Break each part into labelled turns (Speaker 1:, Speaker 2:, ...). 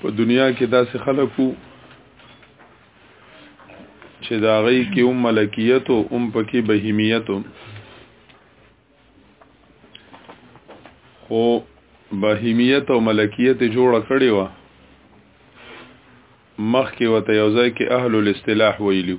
Speaker 1: په دنیا کې داسې خلک وو چې دا غي کې هم ملکیت او هم پکې بهیمیت خو بهیمیت او ملکیت جوړ کړي و مخکې وته یو ځای کې اهل الاصطلاح ویلو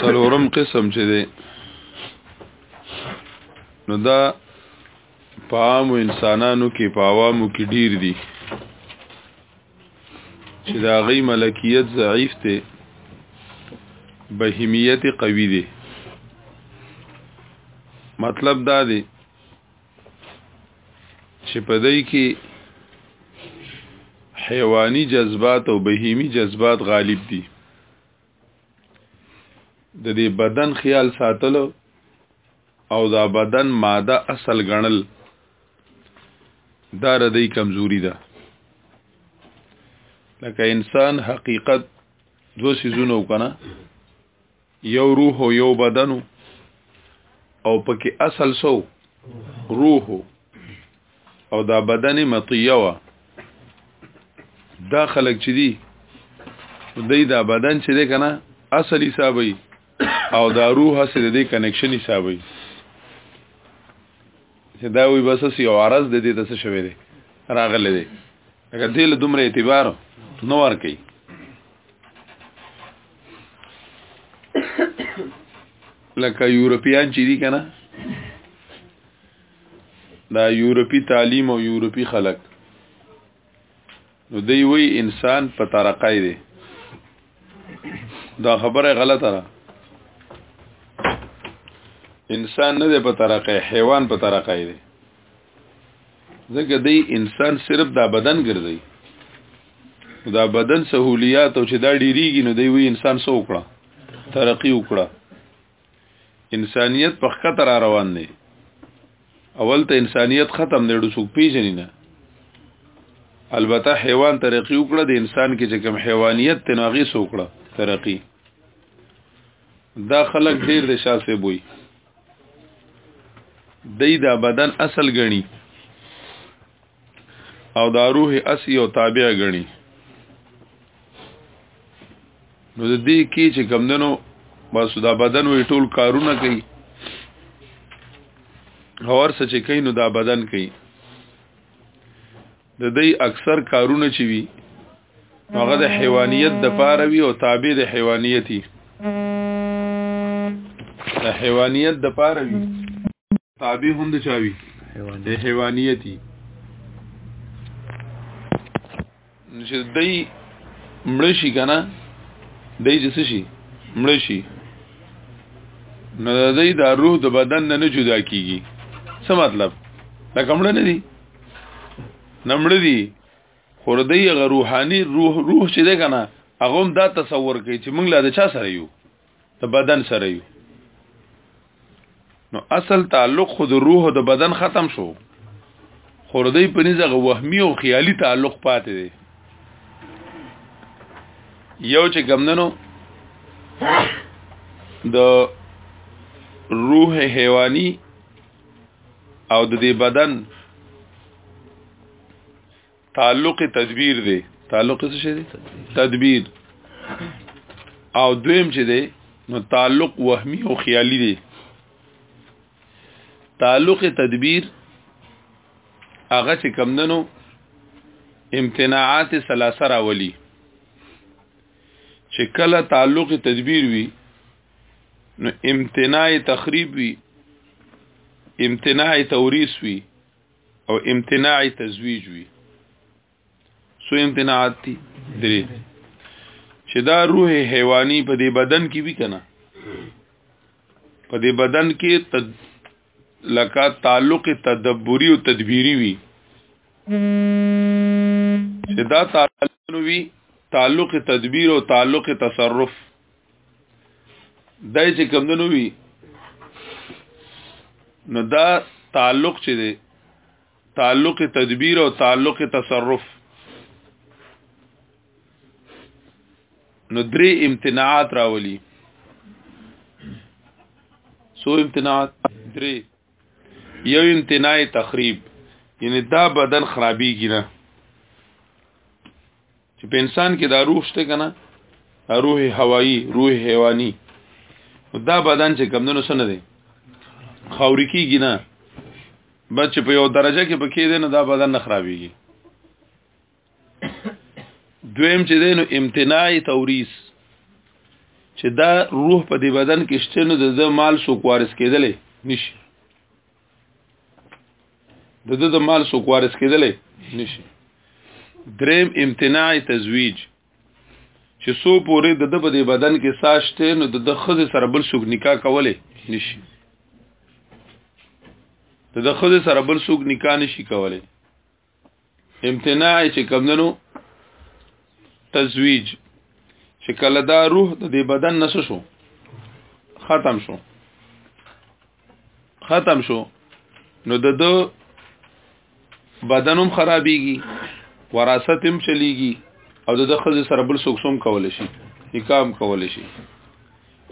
Speaker 1: سلورم قسم چې دی نو دا په عامو انسانانو کې په عوامو کې ډیر دي چې دا غي ملکیت ضعیف ته بهیمیت قوی دی مطلب دا دی چې په دای کې حیواني جذبات او بهیمی جذبات غالب دي د دې بدن خیال ساتلو او دا بدن ماده اصل غنل دا ردی کمزوري ده لکه انسان حقیقت دو سيزونه وکنه یو روح او یو بدن او پکې اصل سو روح او دا بدن مطیه وا دا خلق چې دی دی دا بدن چې دی کنه اصل حسابي او دا روح هسې د دې کنیکشن حسابوي چې دا وي بس هسې یو عرض د دې ته څه شوی دی راغلی دی لکه دې له دومره اعتبار نه ورکوي لکه یورپیان چې دي که نه دا یورپی تعلیم او یورپی خلک نو دی وی انسان په ترقای دی دا خبره غلطه ده انسان نه دی په ترقای حیوان په ترقای دی ځکه دی انسان صرف دا بدن ګرځي دا بدن سہولیات او چې دا ډیریږي نو دی وی انسان سو وکړه ترقی وکړه انسانیت په خطر را روان دی اول ته انسانیت ختم دی ډوسوک پیژنې نه البته حیوان ترقی وکړه د انسان کې چې کوم حیوانیت تناغي سوکړه ترقی دا خلک ډیر د شاسه بوي دای دا بدن اصل غني او دا روح اسی او تابع غني نو د دې کې چې کمندنو بس دا بدن وی ټول کارونه کوي اور څه چې کوي نو دا بدن کوي د دې اکثر کارونه چې وي هغه د حیوانیت د پاره وي او تابع د حیوانیتي د حیوانیت د پاره وي تابع هم د چاوي د حیوانیتی چې دای مړ شي کنه دای جس شي مړ شي نو د دې د روح د بدن نه جدا کیږي څه مطلب دا کومړ نه دي نمړ دي خور دې غ روحاني روح روح چې ده کنه هغه دا تصور کوي چې موږ لا د چا سره یو د بدن سره یو نو اصل تعلق خود روح د بدن ختم شو خوردی په نيزه وهمي او خیالي تعلق پاتې دی یو چې ګمندنو د روح حیواني او د دې بدن تعلق تدبیر دی تعلق څه شي دی تدبیر او دویم چې دی نو تعلق وهمی او خیالی دی تعلق تدبیر هغه چې کمندنو امتناعات ثلاثه راولي چې کله تعلق تدبیر وي نو امتناع تخریب وي امتناع توريث وي او امتناع تزویج وي سو امتناعات دي درې چې دا روح حیواني په دې بدن کې وی کنه په دې بدن کې تد... لکه تعلق تدبری او تدبیری وی چې دا تعلق وی تعلق تدبیر او تعلق تصرف دای چې کم نه وي نو دا تعلق چې دی تعلق تدبیر او تعلق تصرف نو درې امتناعات راولي سو امتناعات درې یو امتناع تخریب یعنی دا بدن خرابېږي نه چې په انسان کې دا روح شته کنه روح هوایی روح حیواني دا بدن چې کمندونو سن دی خوري کیږي نه بچ په یو درجه کې پکې دی نه دا بدن نه خرابيږي دویم چې دی نو امتناعي توریث چې دا روح په دې بدن کې شته نو د مال سو کوارث کېدلې نشي د د د مال سو کوارس کېدلې نشي دریم امتناع تزویج چې سو پورې د د په بدن کې ساشته نو د د خزه سره بل سوق نکاح کولې نشي د د خزه سره بل سوق نکاح نشي کولې امتناع چې کمندنو تزویج چې کله دا روح د دې بدن نس شو ختم شو ختم شو نو د دو بدنم خرابيږي وراثت هم چلیږي او د خزه سره بل سوکسوم کول شي نکام کول شي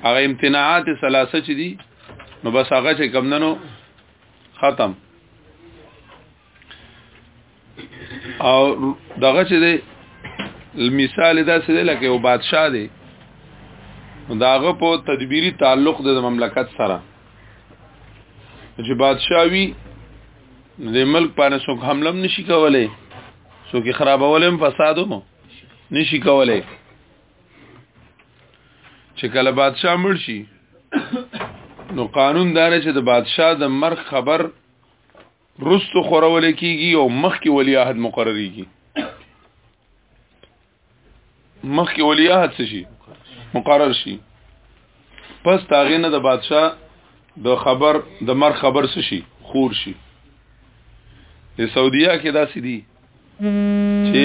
Speaker 1: هغه امتناعات ثلاثه چې دي نو بس هغه چې کم ننو ختم او دغه چې دی مثال دا څه دی لکه یو بادشاه دی داغه په تدبیری تعلق د مملکت سره چې بادشاه وی د ملک باندې څوک حمله نشي کولای څوک خرابولم فسادو نشي کولای چې کله بادشاه مړ شي نو قانون دار چې د بادشاه د مرګ خبر رستو خورول کیږي او مخکې ولی عہد مقرریږي مخکې ولی عہد څه شي مقرر شي پس تاغه نه د بادشاه د خبر د مر خبر څه شي خور شي د سعودیا کې داسې دي چې